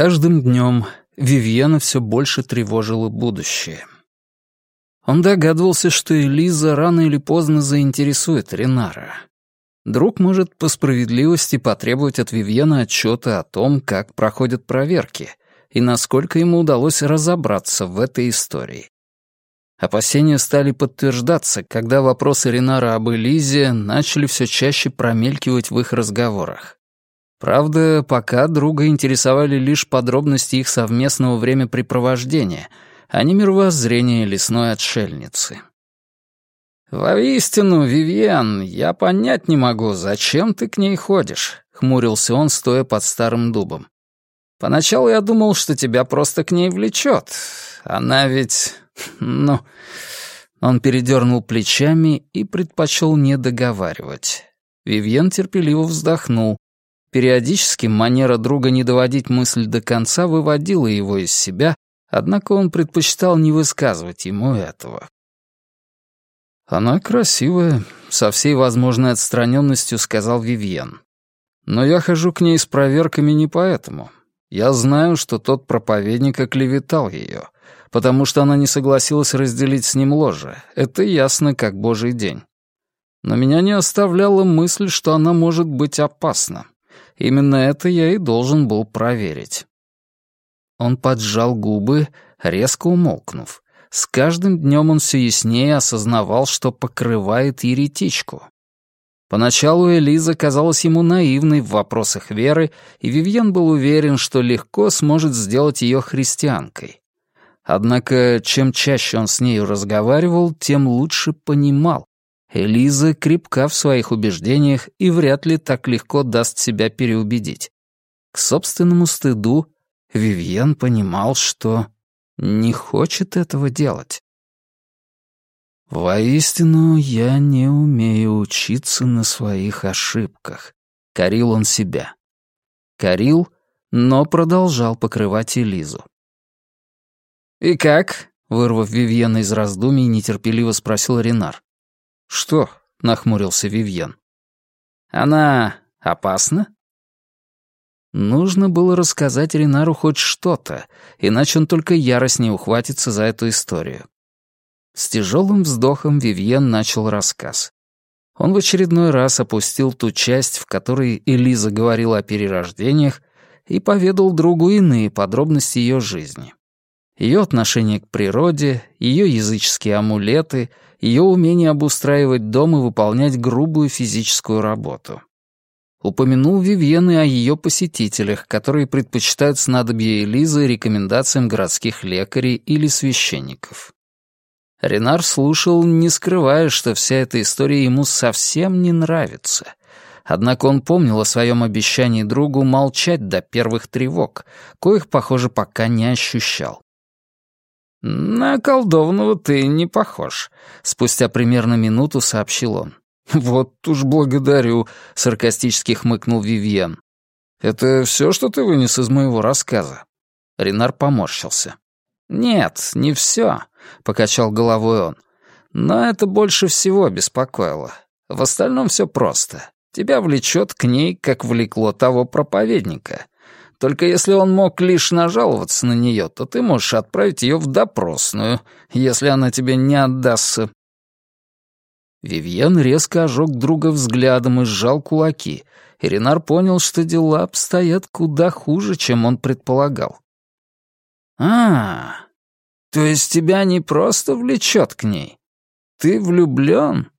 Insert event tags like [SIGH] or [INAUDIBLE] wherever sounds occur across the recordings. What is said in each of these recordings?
каждым днем Вивьена все больше тревожило будущее. Он догадывался, что Элиза рано или поздно заинтересует Ренара. Друг может по справедливости потребовать от Вивьена отчета о том, как проходят проверки и насколько ему удалось разобраться в этой истории. Опасения стали подтверждаться, когда вопросы Ренара об Элизе начали все чаще промелькивать в их разговорах. Правда, пока друга интересовали лишь подробности их совместного времяпрепровождения, а не мировоззрение лесной отшельницы. «Воистину, Вивьен, я понять не могу, зачем ты к ней ходишь?» — хмурился он, стоя под старым дубом. «Поначалу я думал, что тебя просто к ней влечет. Она ведь... [LAUGHS] ну...» Он передернул плечами и предпочел не договаривать. Вивьен терпеливо вздохнул, Периодически манера друга не доводить мысль до конца выводила его из себя, однако он предпочитал не высказывать ему этого. «Она красивая», — со всей возможной отстраненностью сказал Вивьен. «Но я хожу к ней с проверками не поэтому. Я знаю, что тот проповедник оклеветал ее, потому что она не согласилась разделить с ним ложе. Это ясно, как божий день. Но меня не оставляла мысль, что она может быть опасна. Именно это я и должен был проверить. Он поджал губы, резко умолкнув. С каждым днем он все яснее осознавал, что покрывает еретичку. Поначалу Элиза казалась ему наивной в вопросах веры, и Вивьен был уверен, что легко сможет сделать ее христианкой. Однако, чем чаще он с нею разговаривал, тем лучше понимал, Элиза крепка в своих убеждениях и вряд ли так легко даст себя переубедить. К собственному стыду Вивьен понимал, что не хочет этого делать. «Воистину, я не умею учиться на своих ошибках», — корил он себя. Корил, но продолжал покрывать Элизу. «И как?» — вырвав Вивьена из раздумий, нетерпеливо спросил Ренар. «Что?» — нахмурился Вивьен. «Она опасна?» Нужно было рассказать Ренару хоть что-то, иначе он только яростнее ухватится за эту историю. С тяжелым вздохом Вивьен начал рассказ. Он в очередной раз опустил ту часть, в которой Элиза говорила о перерождениях, и поведал другу иные подробности ее жизни. Ее отношение к природе, ее языческие амулеты — ее умение обустраивать дом и выполнять грубую физическую работу. Упомянул Вивьен и о ее посетителях, которые предпочитают снадобье Элизы рекомендациям городских лекарей или священников. Ренар слушал, не скрывая, что вся эта история ему совсем не нравится. Однако он помнил о своем обещании другу молчать до первых тревог, коих, похоже, пока не ощущал. «На околдованного ты не похож», — спустя примерно минуту сообщил он. «Вот уж благодарю», — саркастически хмыкнул Вивьен. «Это все, что ты вынес из моего рассказа?» Ренар поморщился. «Нет, не все», — покачал головой он. «Но это больше всего беспокоило. В остальном все просто. Тебя влечет к ней, как влекло того проповедника. Только если он мог лишь нажаловаться на нее, то ты можешь отправить ее в допросную, если она тебе не отдастся». Вивьен резко ожег друга взглядом и сжал кулаки, и Ренар понял, что дела обстоят куда хуже, чем он предполагал. «А, то есть тебя не просто влечет к ней? Ты влюблен?»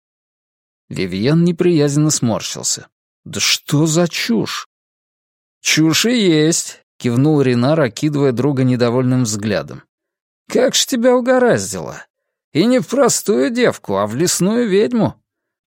Вивьен неприязненно сморщился. «Да что за чушь? «Чушь и есть», — кивнул Ренар, окидывая друга недовольным взглядом. «Как ж тебя угораздило? И не в простую девку, а в лесную ведьму.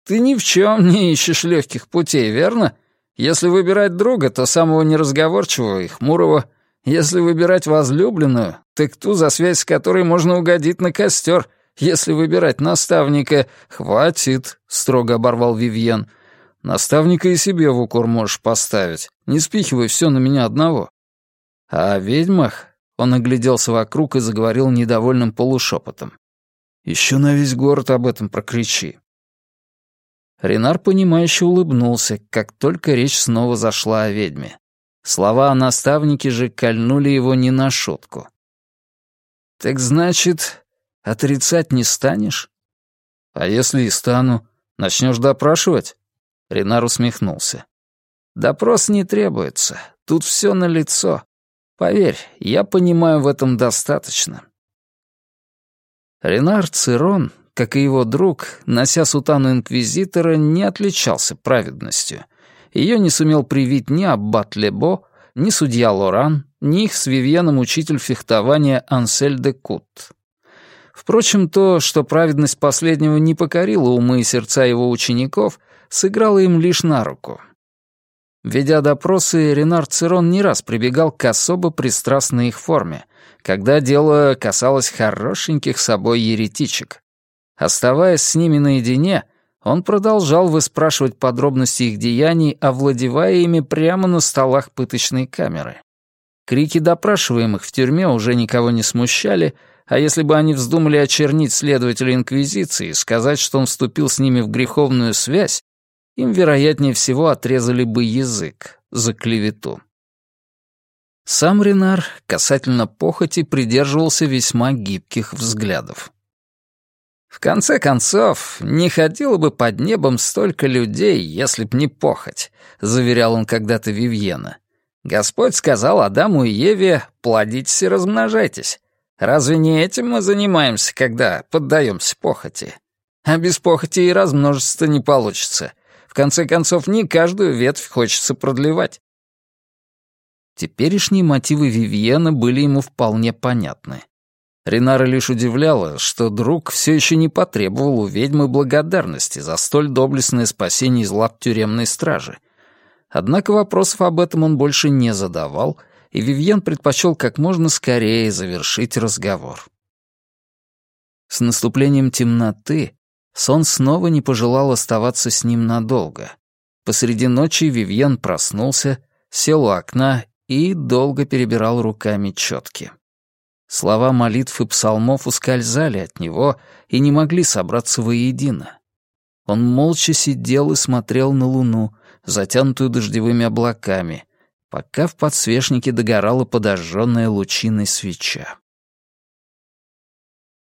Ты ни в чем не ищешь легких путей, верно? Если выбирать друга, то самого неразговорчивого и хмурого. Если выбирать возлюбленную, так ту, за связь с которой можно угодить на костер. Если выбирать наставника, хватит», — строго оборвал Вивьен. Наставника и себе в укор можешь поставить. Не спихивай все на меня одного. А о ведьмах он огляделся вокруг и заговорил недовольным полушепотом. Еще на весь город об этом прокричи. Ренар, понимающе улыбнулся, как только речь снова зашла о ведьме. Слова о наставнике же кольнули его не на шутку. «Так значит, отрицать не станешь?» «А если и стану, начнешь допрашивать?» Ренар усмехнулся. «Допрос не требуется. Тут все налицо. Поверь, я понимаю в этом достаточно». Ренар Цирон, как и его друг, нося сутану инквизитора, не отличался праведностью. Ее не сумел привить ни Аббат Лебо, ни судья Лоран, ни их с Вивьеном учитель фехтования Ансель де Кут. Впрочем, то, что праведность последнего не покорила умы и сердца его учеников, сыграло им лишь на руку. Ведя допросы, Ренар Цирон не раз прибегал к особо пристрастной их форме, когда дело касалось хорошеньких собой еретичек. Оставаясь с ними наедине, он продолжал выспрашивать подробности их деяний, овладевая ими прямо на столах пыточной камеры. Крики допрашиваемых в тюрьме уже никого не смущали, а если бы они вздумали очернить следователя Инквизиции и сказать, что он вступил с ними в греховную связь, им, вероятнее всего, отрезали бы язык за клевету. Сам Ренар касательно похоти придерживался весьма гибких взглядов. В конце концов, не ходило бы под небом столько людей, если б не похоть, заверял он когда-то Вивьена. Господь сказал Адаму и Еве, плодитесь и размножайтесь. Разве не этим мы занимаемся, когда поддаемся похоти? А без похоти и размножиться не получится. В конце концов, не каждую ветвь хочется продлевать. Теперешние мотивы Вивьена были ему вполне понятны. Ринара лишь удивляла, что друг все еще не потребовал у ведьмы благодарности за столь доблестное спасение из лап тюремной стражи. Однако вопросов об этом он больше не задавал, и Вивьен предпочел как можно скорее завершить разговор. С наступлением темноты сон снова не пожелал оставаться с ним надолго. Посреди ночи Вивьен проснулся, сел у окна и долго перебирал руками четки. Слова молитв и псалмов ускользали от него и не могли собраться воедино. Он молча сидел и смотрел на луну, затянутую дождевыми облаками, пока в подсвечнике догорала подожженная лучиной свеча.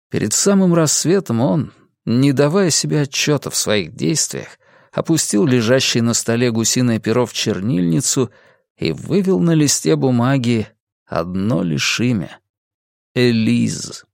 Перед самым рассветом он, не давая себе отчета в своих действиях, опустил лежащее на столе гусиное перо в чернильницу и вывел на листе бумаги одно лишь имя — Элиз.